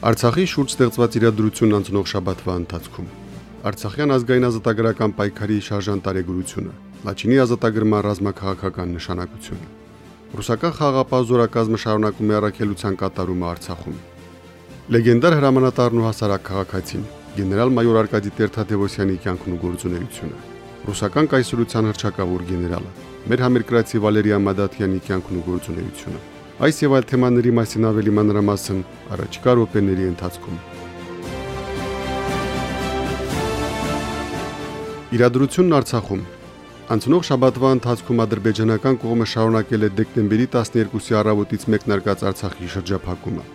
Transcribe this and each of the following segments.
Արցախի շուրջ ստեղծված իրադրությունն անցնող շաբաթվա ընթացքում. Արցախյան ազգային ազատագրական պայքարի շարժան տարեգրությունը, Լաչինի ազատագրման ռազմաքաղաքական նշանակությունը։ Ռուսական խաղապահ զորակազմը շարունակում է առաքելության կատարումը Արցախում։ Լեգենդար հրամանատարն ու հասարակ քաղաքացին գեներալ-մայոր Արկադի Տեր-Թադևոսյանի կյանքն ու գործունեությունը։ Ռուսական կայսրության հրճակավոր գեներալը մեր համերկրացի Վալերիա Մադաթյանի կյանքն ու գործունեությունը։ Այս եւ այլ թեմաների մասին ավելի մանրամասն առաջիկա րոպեների ընթացքում։ Իրադրությունն Արցախում Անցնող շաբաթվա ընթացքում ադրբեջանական կողմը շարունակել է դեկտեմբերի 12-ի առավոտից մեկնարկած Արցախի շրջափակումը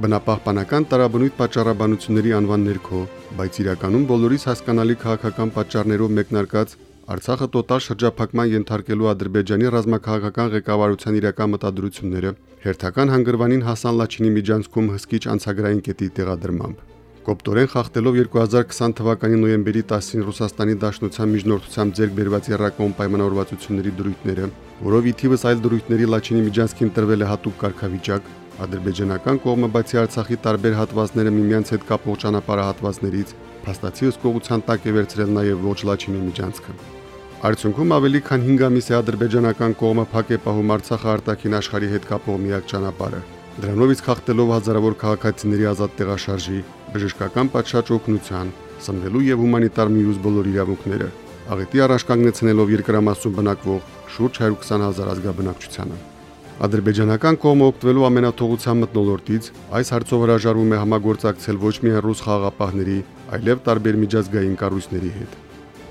բնապահպանական տարաբնույթ պատճառաբանությունների անվան ներքո, բայց իրականում բոլորիս հասկանալի քաղաքական պատճառներով մեկնարկած Արցախը տոտալ շրջափակման ենթարկելու Ադրբեջանի ռազմաքաղաքական ղեկավարության իրական մտադրությունները հերթական հանգրվանին հասան Լաչինի միջանցքում հսկիչ անցագրային կետի տեղադրմամբ։ Կոպտորեն խախտելով 2020 թվականի նոյեմբերի 10-ին Ռուսաստանի Դաշնության միջնորդությամբ ձեռք բերված երրակոմ պայմանավորվածությունների դրույթները, որով ի թիվս այլ դրույթների Լաչինի միջանցքին տրվել է հատուկ կարգավիճակ, Ադրբեջանական կողմը բացի Արցախի տարբեր հատվածները միմյանց հետ կապող ճանապարհահատվածներից փաստացի ըսկողության տակ է վերցրել նաև ոչ Լաչինի միջանցքը։ Արդյունքում ավելի քան 5 ամիս է ադրբեջանական կողմը փակ է պահում Արցախը արտաքին աշխարհի հետ կապող միակ ճանապարհը։ Դրանով իսկ խախտելով հազարավոր քաղաքացիների ազատ տեղաշարժի, բժշկական պատշաճ օգնության, սնվելու եւ հումանիտար մյուս բոլոր իրավունքները, աղետի առաջ կանգնեցնելով երկրամասում բնակվող շուրջ 120 հազար ազգաբնակչությանը։ Ադրբեջանական կողմը օգտվելու ամենաթողության մտնոլորտից այս հարցով հրաժարվում է համագործակցել ոչ միայն ռուս խաղաղապահների, այլև տարբեր միջազգային կառույցների հետ։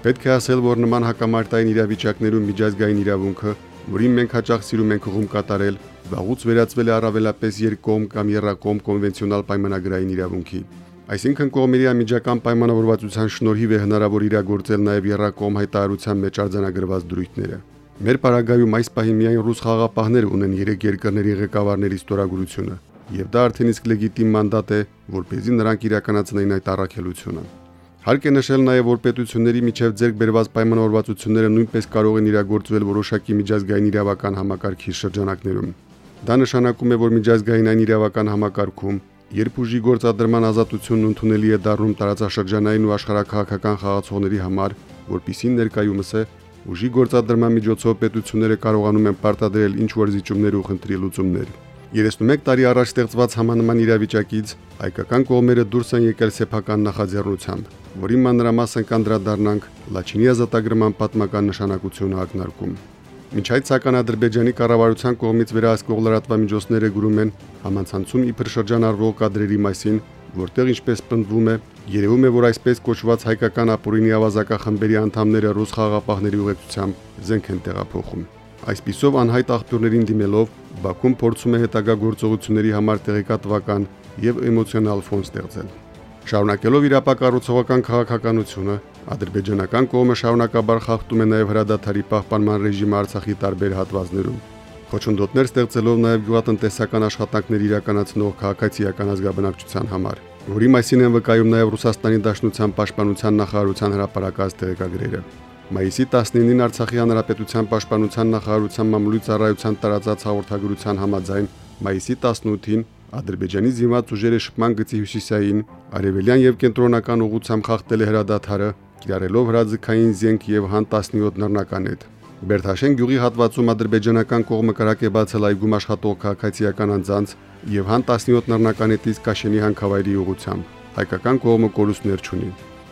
Պետք է ասել, որ նման հակամարտային իրավիճակներում միջազգային իրավունքը, որին մենք հաճախ սիրում ենք ուղում կատարել, վաղուց վերածվել է առավելապես երկկողմ կամ երրակողմ կոնվենցիոնալ պայմանագրային իրավունքի։ Այսինքն կողմերի ամիջական պայմանավորվածության շնորհիվ է հնարավոր իրագործել նաև երրակողմ հայտարարության մեջ արձանագրված դրույթները։ Մեր պարագայում այս պահի միայն ռուս խաղապահներ ունեն երեք երկրների ղեկավարների ստորագրությունը, եւ դա արդեն իսկ լեգիտիմ մանդատ է, որպեսզի նրանք իրականացնեին այդ առաքելությունը։ Հարկ է նշել նաև, որ պետությունների միջև ձեռք բերված պայմանավորվածությունները նույնպես կարող են իրագործվել որոշակի միջազգային իրավական համակարգի շրջանակներում։ Դա նշանակում է, որ միջազգային այն իրավական համակարգում, երբ ուժի գործադրման ազատությունն ընդունելի է դառնում տարածաշրջանային ու աշխարհակահաղական խաղացողների համար, որpիսին ներկայումս է Ուժի գործադրման միջոցով պետությունները կարողանում են պարտադրել ինչ որ զիջումներ ու խնդրի լուծումներ։ 31 տարի առաջ ստեղծված համանման իրավիճակից հայկական կողմերը դուրս են եկել սեփական նախաձեռնությամբ, որի մանրամասն կանդրադառնանք Լաչինի ազատագրման պատմական նշանակությունը ակնարկում։ Մինչ այդ սակայն Ադրբեջանի կառավարության կողմից վերահսկող լրատվամիջոցները գրում են. Համանցանցում իբր շրջանառվող կադրերի մասին, որտեղ ինչպես պնդվում է, երևում է, որ այսպես կոչված հայկական ապօրինի ավազակախմբերի անդամները ռուս խաղապահների ուղեկցությամբ զենք են տեղափոխում։ Այսպիսով անհայտ աղբյուրներին դիմելով Բաքուն փորձում է հետագա գործողությունների համար տեղեկատվական եւ էմոցիոնալ ֆոն ստեղծել։ Շարունակելով իր ապակառուցողական քաղաքականությունը, ադրբեջանական կողմը շարունակաբար խախտում է նաև հրադադարի պահպանման ռեժիմը Արցախի տարբեր հատվածներում խոչընդոտներ ստեղծելով նաև գյուղատնտեսական աշխատանքներ իրականացնող քաղաքացիական ազգաբնակչության համար, որի մասին են վկայում նաև Ռուսաստանի Դաշնության Պաշտպանության նախարարության հրապարակած տեղեկագրերը։ Մայիսի 19-ին Արցախի Հանրապետության Պաշտպանության նախարարության մամուլի ծառայության տարածած հաղորդագրության համաձայն մայիսի 18-ին Ադրբեջանի զինված ուժերը շփման գծի հյուսիսային, արևելյան եւ կենտրոնական ուղությամբ խախտել է հրադադարը, կիրառելով հրաձգային զենք եւ հան 17 նռնականետ։ Բերթաշեն գյուղի հատվածում ադրբեջանական կողմը կրակ է բացել այգում աշխատող քաղաքացիական անձանց եւ հան 17 նռնականետից Կաշենի հանքավայրի ուղությամբ։ Հայկական կողմը կորուստներ չունի։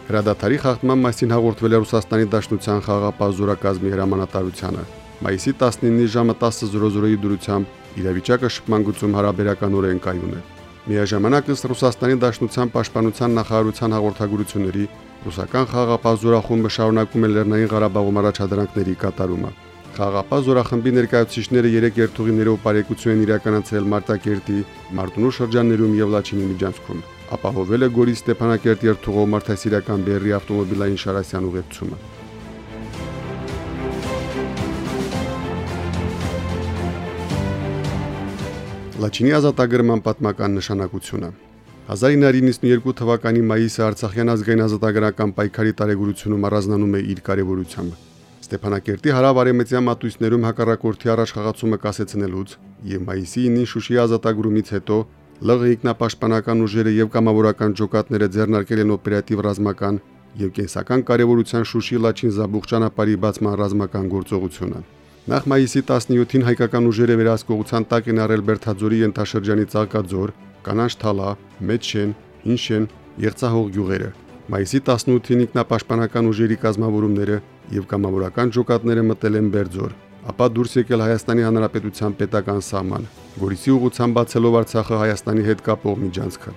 Հրադադարի խախտման մասին հաղորդվել է Ռուսաստանի Դաշնության խաղապահ զորակազմի հրամանատարությանը։ Մայիսի 19-ի ժամը 10:00-ի դուրությամբ իրավիճակը շփման գծում հարաբերականորեն կայուն է։ Միաժամանակ ըստ Ռուսաստանի Դաշնության պաշտպանության նախարարության հաղորդագրությունների Ռուսական խաղապահ զորախումբը շարունակում է Լեռնային Ղարաբաղում առաջադրանքների կատարումը։ Խաղապահ զորախմբի ներկայացուցիչները երեք երթուղիներով բարեկեցություն են իրականացրել Մարտակերտի, Մարտունու շրջաններում եւ Լաչինի միջանցքում։ ապահովել է Գորի Ստեփանակերտ երթուղով մարդասիրական բերրի ավտոմոբիլային շարասյան ուղեկցումը։ Լաչինի ազատագրման պատմական նշանակությունը 1992 թվականի մայիսը Արցախյան ազգային ազատագրական պայքարի տարեգրությունում առանձնանում է իր կարևորությամբ։ Ստեփանակերտի հարավ-արևմտյան մատույցներում հակառակորդի առաջխաղացումը կասեցնելուց եւ մայիսի 9-ին Շուշի ազատագրումից հետո ԼՂ ինքնապաշտպանական ուժերը եւ կամավորական ջոկատները ձեռնարկել են օպերատիվ ռազմական եւ կենսական կարևորության Շուշի Լաչին Զաբուղ ճանապարհի բացման ռազմական գործողությունը։ Նախ մայիսի 17-ին հայկական ուժերը վերահսկողության տակ են առել Բերթաձորի ենթաշրջանի Ծաղկաձոր, Կանանչ Թալա, Մեջշեն, Հինշեն, Երցահող գյուղերը։ Մայիսի 18-ին ինքնապաշտպանական ուժերի կազմավորումները եւ կամավորական ջոկատները մտել են Բերձոր, ապա դուրս եկել Հայաստանի Հանրապետության պետական սահման, Գորիսի ուղությամբ բացելով Արցախը Հայաստանի հետ կապող միջանցքը։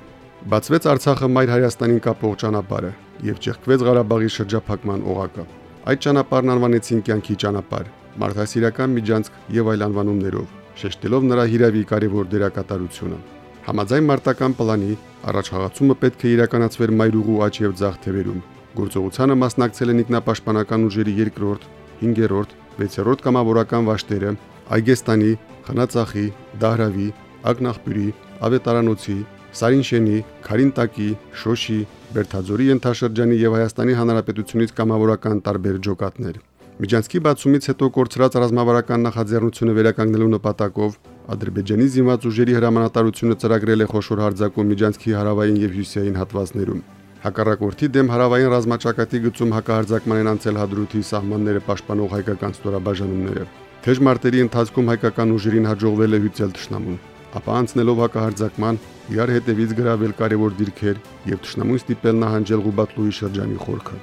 Բացվեց Արցախը Մայր Հայաստանին կապող ճանապարհը եւ ճեղքվեց Ղարաբաղի շրջափակման օղակը։ Այդ ճանապարհն անվանեցին կյանքի ճանապարհ, մարդասիրական միջանցք եւ այլ անվանումներով, շեշտելով նրա հիրավի կարևոր դերակատարությունը։ Համաձայն մարտական պլանի առաջխաղացումը պետք է իրականացվեր Մայրուղու աճ եւ ձախ թևերում։ Գործողությանը մասնակցել են ինքնապաշտպանական ուժերի 2-րդ, 5-րդ, 6-րդ կամավորական վաշտերը, Այգեստանի, Խնածախի, Դահրավի, Ակնախբյուրի, Ավետարանոցի, Սարինշենի, Խարինտակի, Շոշի, Բերթաձորի ենթաշրջանի եւ Հայաստանի Հանրապետությունից կամավորական տարբեր ջոկատներ։ Միջանցքի բացումից հետո կորցրած ռազմավարական նախաձեռնությունը վերականգնելու նպատակով Ադրբեջանի զինված ուժերի հրամանատարությունը ծրագրել է խոշոր հարձակում Միջանցքի հարավային եւ հյուսիսային հատվածներում։ Հակառակորդի դեմ հարավային ռազմաճակատի գծում հակահարձակման են անցել հադրութի սահմանները պաշտպանող հայկական ստորաբաժանումները։ Թեժ մարտերի ընթացքում հայկական ուժերին հաջողվել է հյուսել ճշնամուն, ապա անցնելով հակահարձակման իրար հետևից գրավել կարևոր դիրքեր եւ ճշնամուն ստիպել նահանջել Ղուբատլուի շրջանի խորքը։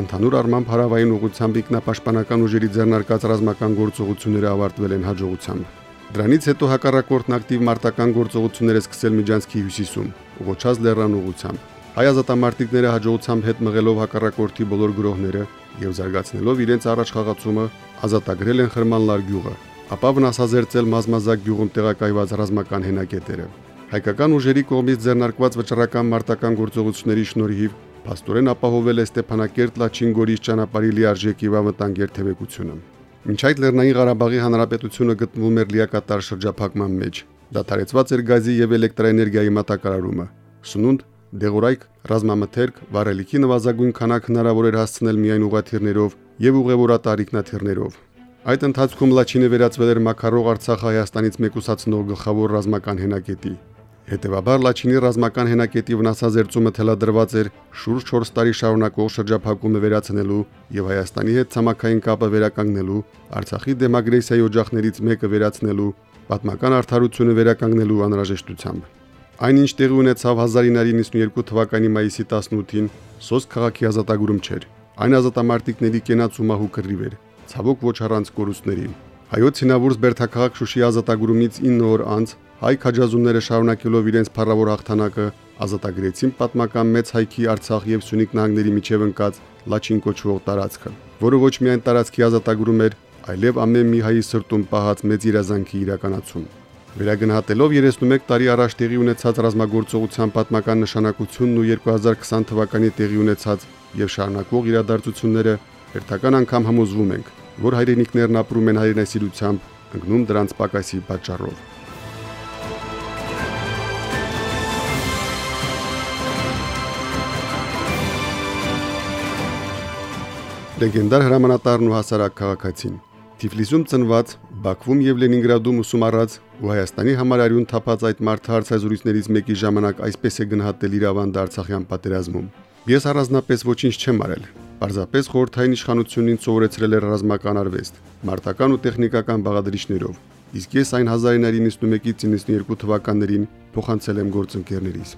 Ընդհանուր առմամբ հարավային ուղությամբ ինքնապաշտպանական ուժերի ձեռնարկած ռազմական գործողությունները ավարտվել են հաջողությամբ։ Դրանից հետո հակառակորդն ակտիվ մարտական գործողություններ է սկսել Միջանցքի հյուսիսում, ուղղոչած լեռան ուղությամբ։ Հայ ազատամարտիկները հաջողությամբ հետ մղելով հակառակորդի բոլոր գրոհները եւ զարգացնելով իրենց առաջխաղացումը ազատագրել են Խրմանլար գյուղը, ապա վնասազերծել մազմազակ գյուղում տեղակայված ռազմական հենակետերը։ Հայկական ուժերի կողմից ձեռնարկված վճռական մարտական գործողությունների շնորհիվ Փաստորեն ապահովել է Ստեփանակերտ Լաչին Գորիս ճանապարհի լիարժեք եւ անվտանգ երթևեկությունը։ Մինչ այդ Լեռնային Ղարաբաղի Հանրապետությունը գտնվում էր լիակատար շրջափակման մեջ։ Դադարեցված էր գազի եւ էլեկտրաէներգիայի մատակարարումը։ Սնունդ, դեղորայք, ռազմամթերք, վառելիքի նվազագույն քանակ հնարավոր էր հասցնել միայն ուղաթիռներով եւ ուղևորատար Այդ ընթացքում Լաչինը վերածվել էր Մակարող Արցախ Հայաստանից մեկուսացնող գլխավոր ռազմական հենակետի։ Հետևաբար Լաչինի ռազմական հենակետի վնասազերծումը թելադրված էր շուրջ 4 տարի շարունակող շրջափակումը վերացնելու եւ Հայաստանի հետ ցամաքային կապը վերականգնելու, Արցախի դեմագրեսիայի օջախներից մեկը վերացնելու, պատմական արդարությունը վերականգնելու անհրաժեշտությամբ։ Այնինչ տեղի ունեցավ 1992 թվականի մայիսի 18-ին Սոս քաղաքի ազատագրում չէր։ Այն ազատամարտիկների կենաց ու մահու կռիվ էր, ցավոք ոչ առանց կորուստների։ Հայոց հինավուրց Բերթակղակ Շուշի ազատագրումից 9 օր անց հայ քաջազունները շարունակելով իրենց փառավոր հաղթանակը ազատագրեցին պատմական մեծ հայքի Արցախ եւ Սյունիք նահանգների միջև ընկած Լաչին կոչվող տարածքը, որը ոչ միայն տարածքի ազատագրում էր, այլև ամեն մի հայի սրտում պահած մեծ իրազանքի իրականացում։ Վերագնահատելով 31 տարի առաջ տեղի ունեցած ռազմագործողության պատմական նշանակությունն ու 2020 թվականի տեղի ունեցած եւ շարունակվող իրադարձությունները հերթական անգամ համոզվում ենք, որ հայրենիքներն ապրում են հայրենասիրությամբ, ընկնում դրանց պակասի պատճառով։ Լեգենդար հրամանատարն ու հասարակ քաղաքացին։ Թիֆլիսում ծնված, Բաքվում եւ Լենինգրադում ուսում առած ու Հայաստանի համար արյուն թափած այդ մարդը հարցազրույցներից մեկի ժամանակ այսպես է գնահատել իր ավանդը Արցախյան պատերազմում։ Ես առանձնապես ոչինչ չեմ արել։ Պարզապես խորթային իշխանությունին սովորեցրել էր ռազմական արվեստ, մարտական ու տեխնիկական բաղադրիչներով։ Իսկ ես այն 1991-ից 92 թվականներին փոխանցել եմ գործընկերներիս։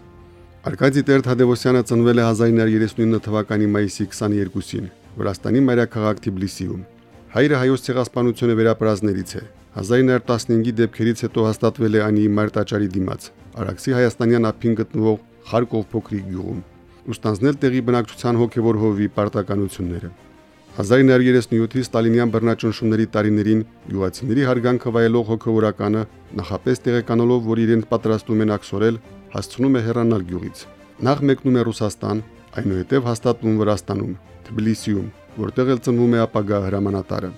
Արկադի Տեր-Թադևոսյանը ծնվել է 1939 թվականի մայիսի 22-ին Վրաստանի մայրաքաղաք Թբիլիսիում։ Հայրը հայոց ցեղասպանությունը վերապրազներից է։ 1915-ի դեպքերից հետո հաստատվել է անի մարտաճարի դիմաց։ Արաքսի Հայաստանյան ափին գտնվող Խարկով փոքրիկ գյուղում։ Ուստանձնել տեղի բնակչության հոգևոր հովի պարտականությունները։ 1937-ի Ստալինյան բռնաճնշումների տարիներին յուղացիների հարգանքը վայելող հոգևորականը նախապես տեղեկանալով, որ իրենց պատրաստում են ակսորել, հասցնում է հեռանալ գյուղից։ Նախ մեկնում է Ռուսաստան, այնուհետև հաստատվում Վրաստանում, Թբիլիսիում, որտեղ էլ ծնվում է ապագա հրամանատարը։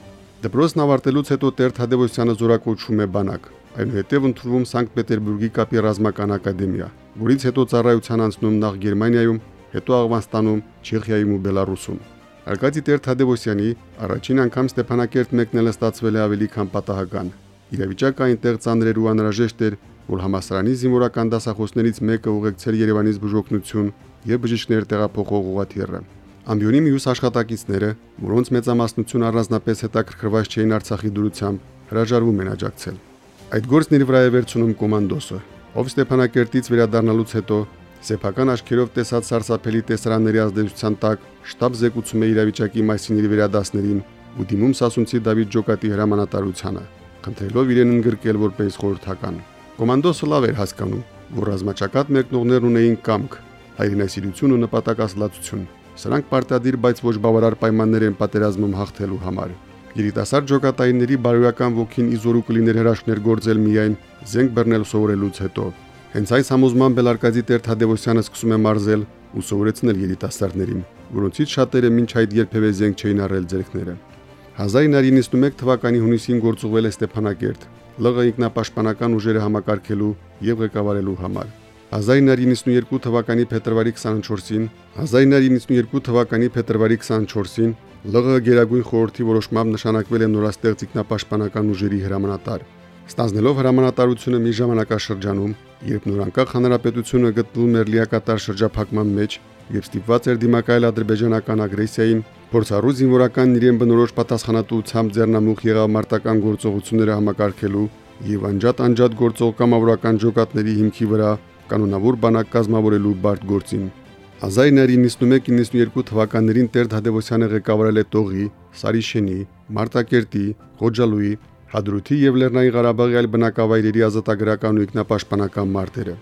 Դպրոցն ավարտելուց հետո Տեր Թադևոսյանը զորակոչվում է բանակ, այնուհետև ընդունվում Սանկտ Պետերբուրգի կապի ռազմական ակադեմիա, որից հետո ծառայության անցնում նախ Գերմանիայում, հետո Աղվանստանում, Չեխիայում ու Բելարուսում։ Արկադի Տեր Թադևոսյանի առաջին անգամ Ստեփանակերտ մեկնելը ստացվել է ավելի քան պատահական։ Իրավիճակը այնտեղ ծանրեր ու անհրաժեշտ էր, որ համասարանի զինվորական դասախոսներից մեկը ուղեկցել Երևանից բժօգնություն եւ բժիշկներ տեղափոխող ուղաթիռը։ Ամբիոնի մյուս աշխատակիցները, որոնց մեծամասնություն առանձնապես հետաքրքրված չէին Արցախի դրությամբ, հրաժարվում են աջակցել։ Այդ գործն իր վրա է վերցնում կոմանդոսը, ով Ստեփանակերտից վերադառնալուց հետո սեփական աչքերով տեսած սարսափելի տեսարանների ազդեցության տակ շտաբ զեկուցում է իրավիճակի մասին իր վերադասներին ու դիմում Սասունցի Դավիթ Ջոկատի հրամանատարությանը, խնդրելով իրեն ընդգրկել որպես խորհրդական։ Կոմանդոսը լավ էր հասկանում, որ ռազմաճակատ մեկնողներն ունեին կամք, հայրենասիրություն ու նպատակասլացություն։ Սրանք պարտադիր, բայց ոչ բավարար պայմաններ են պատերազմում հաղթելու համար։ Երիտասարդ ջոկատայինների բարոյական ոգին իզորու կլիներ հրաշքներ գործել միայն զենք բռնել սովորելուց հետո։ Հենց այս համոզմամբ Բելարկադի Տեր Թադևոսյանը սկսում է մարզել ու սովորեցնել երիտասարդներին, որոնցից շատերը մինչ այդ երբևէ զենք չէին առել ձերքները։ 1991 թվականի հունիսին գործուղվել է Ստեփանակերտ, ԼՂ ինքնապաշտպանական ուժերը համակարգելու եւ ղեկավարելու համար։ 1992 թվականի փետրվարի 24-ին 1992 թվականի փետրվարի 24-ին ԼՂ Գերագույն խորհրդի որոշմամբ նշանակվել է նորաստեղծ ինքնապաշտպանական ուժերի հրամանատար։ Ստանձնելով հրամանատարությունը մի ժամանակաշրջանում, երբ նորանկախ հանրապետությունը գտնվում էր լիակատար շրջափակման մեջ եւ ստիպված էր դիմակայել ադրբեջանական ագրեսիային, փորձառու զինվորական իրեն բնորոշ պատասխանատվությամբ ձեռնամուխ եղավ մարտական գործողությունները համակարգելու եւ անջատ-անջատ գործող կամավորական ջոկատների հիմքի վրա կանոնավոր բանակ կազմավորելու բարդ գործին։ 1991-92 թվականներին Տեր Դադևոսյանը ղեկավարել է Տողի, Սարիշենի, Մարտակերտի, Խոջալուի, Հադրութի եւ Լեռնային Ղարաբաղի այլ բնակավայրերի ազատագրական ու ինքնապաշտպանական մարտերը։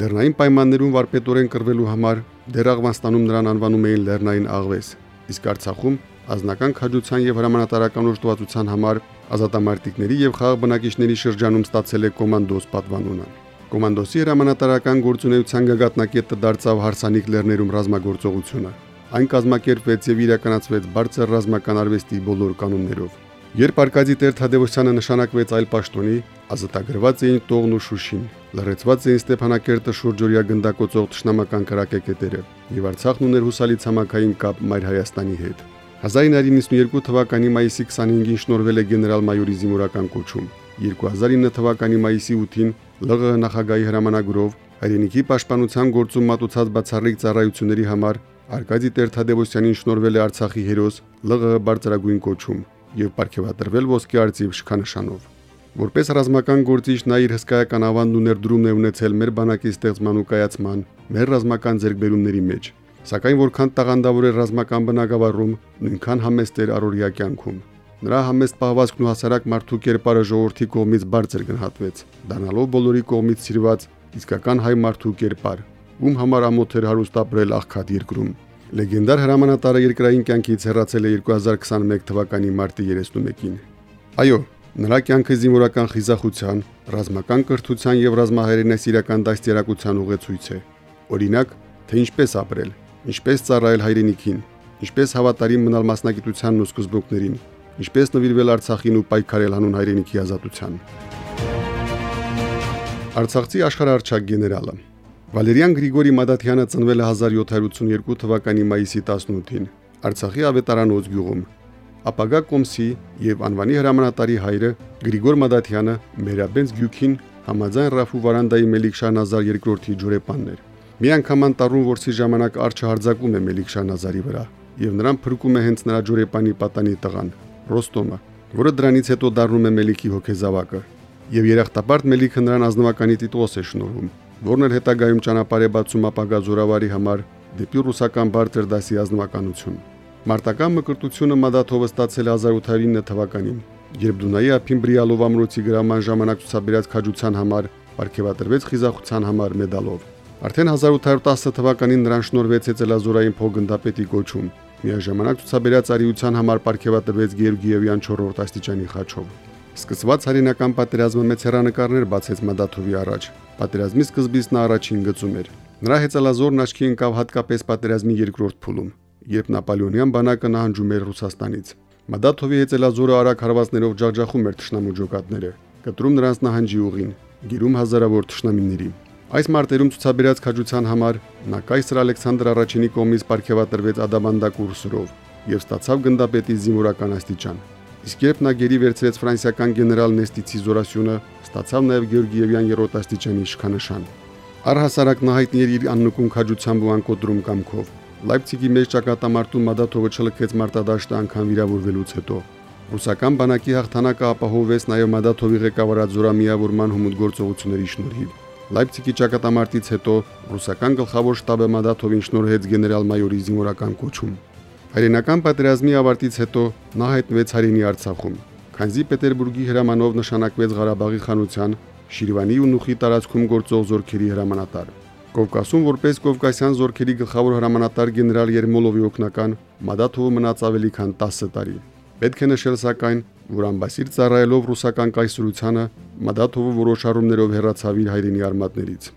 Լեռնային պայմաններում վարպետորեն կրվելու համար դեր Աղվանստանում նրան անվանում էին Լեռնային աղվես, իսկ Արցախում ազնական քաջության եւ հրամանատարական ուժտվածության համար ազատամարտիկների եւ խաղ բնակիչների շրջանում ստացել է կոմանդոս պատվանունը։ Կոմանդոսի հրամանատարական գործունեության գագաթնակետը դարձավ հարսանիք լեռներում ռազմագործողությունը։ Այն կազմակերպվեց եւ իրականացվեց բարձր ռազմական արվեստի բոլոր կանոններով։ Երբ Արկադի Տեր Թադևոսյանը նշանակվեց այլ պաշտոնի, ազատագրված էին Տողն ու Շուշին, լրացված էին Ստեփանակերտը շուրջօրյա գնդակոծող ճշնամական կրակեկետերը, եւ Արցախն ուներ հուսալի ցամաքային կապ Մայր Հայաստանի հետ։ 1992 թվականի մայիսի 25-ին շնորվել է գեներալ-մայորի զինվորական կոչում։ 2009 թվականի մայիսի 8-ին ԼՂՀ նախագահի հրամանագրով հայրենիքի պաշտպանության գործում մատուցած բացառիկ ծառայությունների համար Արկադի Տեր Թադևոսյանին շնորվել է Արցախի հերոս ԼՂՀ բարձրագույն կոչում եւ ապարգևատրվել ոսկե արծիվ շքանշանով։ Որպես ռազմական գործիչ նա իր հսկայական ավանդն ու ներդրումն է ունեցել մեր բանակի ստեղծման ու կայացման, մեր ռազմական ձեռքբերումների մեջ։ Սակայն որքան տաղանդավոր էր ռազմական բնակավարում, նույնքան համեստ էր առօրյա կյանքում։ Նրա համեստ պահվածքն ու հասարակ մարդու կերպարը ժողովրդի կողմից բարձր գնահատվեց, դառնալով բոլորի կողմից սիրված իսկական հայ մարդու կերպար, ում համար ամոթ էր հարուստ ապրել աղքատ երկրում։ Լեգենդար հրամանատարը երկրային կյանքից հեռացել է 2021 թվականի մարտի 31-ին։ Այո, նրա կյանքը զինվորական խիզախության, ռազմական կրթության եւ ռազմահայրենասիրական դաստիարակության ուղեցույց է։ Օրինակ, թե ինչպես ապրել, ինչպես ծառայել հայրենիքին, ինչպես հավատարիմ մնալ մասնագիտությանն ու սկզբունքներին, ինչպես նվիրվել Արցախին ու պայքարել հանուն հայրենիքի ազատության։ Արցախցի աշխարհարչակ գեներալը Վալերիան Գրիգորի Մադաթյանը ծնվել է 1782 թվականի մայիսի 18-ին Արցախի ավետարանոց գյուղում։ Ապագա կոմսի եւ անվանի հրամանատարի հայրը Գրիգոր Մադաթյանը Մերաբենց գյուքին համաձայն Ռաֆու Վարանդայի Մելիք Շահնազար II-ի ջուրեպանն էր։ Մի անգամ անտառում որսի ժամանակ արջը հարձակվում է Մելիք Շահնազարի վրա եւ նրան փրկում է հենց նրա ջուրեպանի պատանի տղան Ռոստոմը, որը դրանից հետո դառնում է Մելիքի հոգեզավակը։ Եվ երախտապարտ Մելիքը նրան ազնվականի տիտղոս է շնորհում որն էլ հետագայում ճանապարհ է բացում ապագա զորավարի համար դեպի ռուսական բարձր դասի ազնվականություն։ Մարտական մկրտությունը Մադաթովը ստացել 1809 թվականին, երբ Դունայի ափին Բրիալով ամրոցի գրաման ժամանակ ցուցաբերած քաջության համար ապարգևատրվեց խիզախության համար մեդալով։ Արդեն 1810 թվականին նրան շնորհվեց Էծելազորային փոխգնդապետի կոչում։ Միաժամանակ ցուցաբերած արիության համար ապարգևատրվեց Գեորգիևյան 4-րդ աստիճանի խաչով։ Սկսված հայրենական պատերազմը մեծ հերանեկարներ բացեց Մադաթովի առաջ։ Պատերազմի սկզբից նա առաջին գծում էր։ Նրա հեծելազորն աչքի ընկավ հատկապես պատերազմի երկրորդ փուլում, երբ Նապոլեոնյան բանակը նահանջում էր Ռուսաստանից։ Մադաթովի հեծելազորը արագ հարվածներով ջախջախում էր ճշնամու ջոկատները, կտրում նրանց նահանջի ուղին, գիրում հազարավոր ճշնամիների։ Այս մարտերում ցուցաբերած քաջության համար նա կայսր Ալեքսանդր առաջինի կողմից ապարգևատրվեց ադամանդակ ուրսրով եւ ստացավ գնդապետի զինվորական աստիճան։ Իսկ երբ նա գերի վերցրեց ֆրանսիական գեներալ Նեստիցի զորասյունը, ստացավ նաև Գեորգիևյան երրորդաստիճանի իշխանանշան։ Առհասարակ նա հայտնի էր իր աննկուն քաջությամբ ու անկոտրում կամքով։ Լայպցիգի մեջ ճակատամարտում Մադաթովը չլքեց մարտադաշտը անգամ վիրավորվելուց հետո։ Ռուսական բանակի հաղթանակը ապահովվեց նաև Մադաթովի ղեկավարած զորամիավորման հումուտ գործողությունների շնորհիվ։ Լայպցիգի ճակատամարտից հետո ռուսական գլխավոր շտաբը Մադաթովին շնորհեց գեներալ-մայորի զինվորական կոչում։ Հայրենական պատերազմի ավարտից հետո նա հայտնվեց Հարինի Արցախում։ Քանզի Պետերբուրգի հրամանով նշանակվեց Ղարաբաղի խանության Շիրվանի ու Նուխի տարածքում գործող զորքերի հրամանատար։ Կովկասում որպես Կովկասյան զորքերի գլխավոր հրամանատար գեներալ Երմոլովի օգնական Մադաթովը մնաց ավելի քան 10 տարի։ Պետք է նշել սակայն, որ ամբասիր ծառայելով ռուսական կայսրությանը Մադաթովը որոշ առումներով հեռացավ իր հայրենի արմատներից։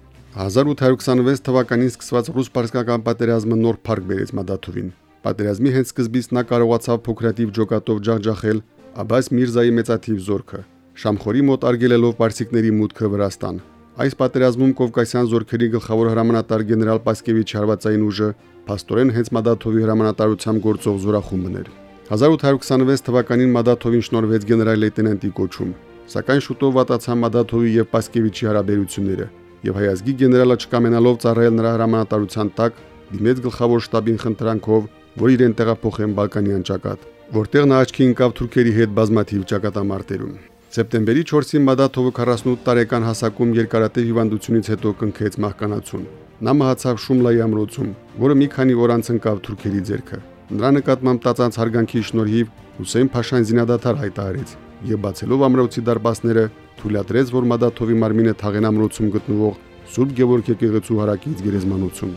1826 թվականին սկսված ռուս-պարսկական պատերազմը նոր փառք բերեց Մադաթովին։ Պատերազմի հենց սկզբից նա կարողացավ փոքրատիվ ջոկատով ջախջախել Աբաս Միրզայի մեծաթիվ զորքը, Շամխորի մոտ արգելելով պարսիկների մուտքը Վրաստան։ Այս պատերազմում Կովկասյան զորքերի գլխավոր հրամանատար գեներալ Պասկևիչ հարվածային ուժը փաստորեն հենց Մադաթովի հրամանատարությամբ գործող զորախումբն էր։ 1826 թվականին Մադաթովին շնորհվեց գեներալ լեյտենանտի կոչում, սակայն շուտով վատացան Մադաթովի եւ Պասկևիչի հարաբերությունները, եւ հայազգի գեներալը չկամենալով ծառայել նրա հրամանատարության տակ, դիմեց գլխավոր շտաբին խնդրանքով որ իրեն տեղափոխեն Բալկանյան ճակատ, որտեղ նա աչքի ընկավ թուրքերի հետ բազմաթիվ ճակատամարտերում։ Սեպտեմբերի 4-ին Մադաթովը 48 տարեկան հասակում երկարատև հիվանդությունից հետո կնքեց մահկանացուն։ Նա մահացավ Շումլայի ամրոցում, որը մի քանի օր անց ընկավ թուրքերի ձեռքը։ Նրա նկատմամբ տածած հարգանքի շնորհիվ Հուսեյն Փաշան զինադադար հայտարարեց եւ բացելով ամրոցի դարպասները թույլատրեց, որ Մադաթովի մարմինը թաղեն ամրոցում գտնվող Սուրբ Գևորգ եկեղեցու հարակից գերեզմանոցում։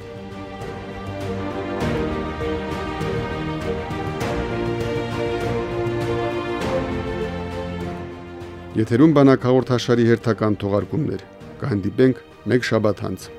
Եթերում բանակ հաղորդաշարի հերթական թողարկումներ։ Կհանդիպենք մեկ շաբաթ անց։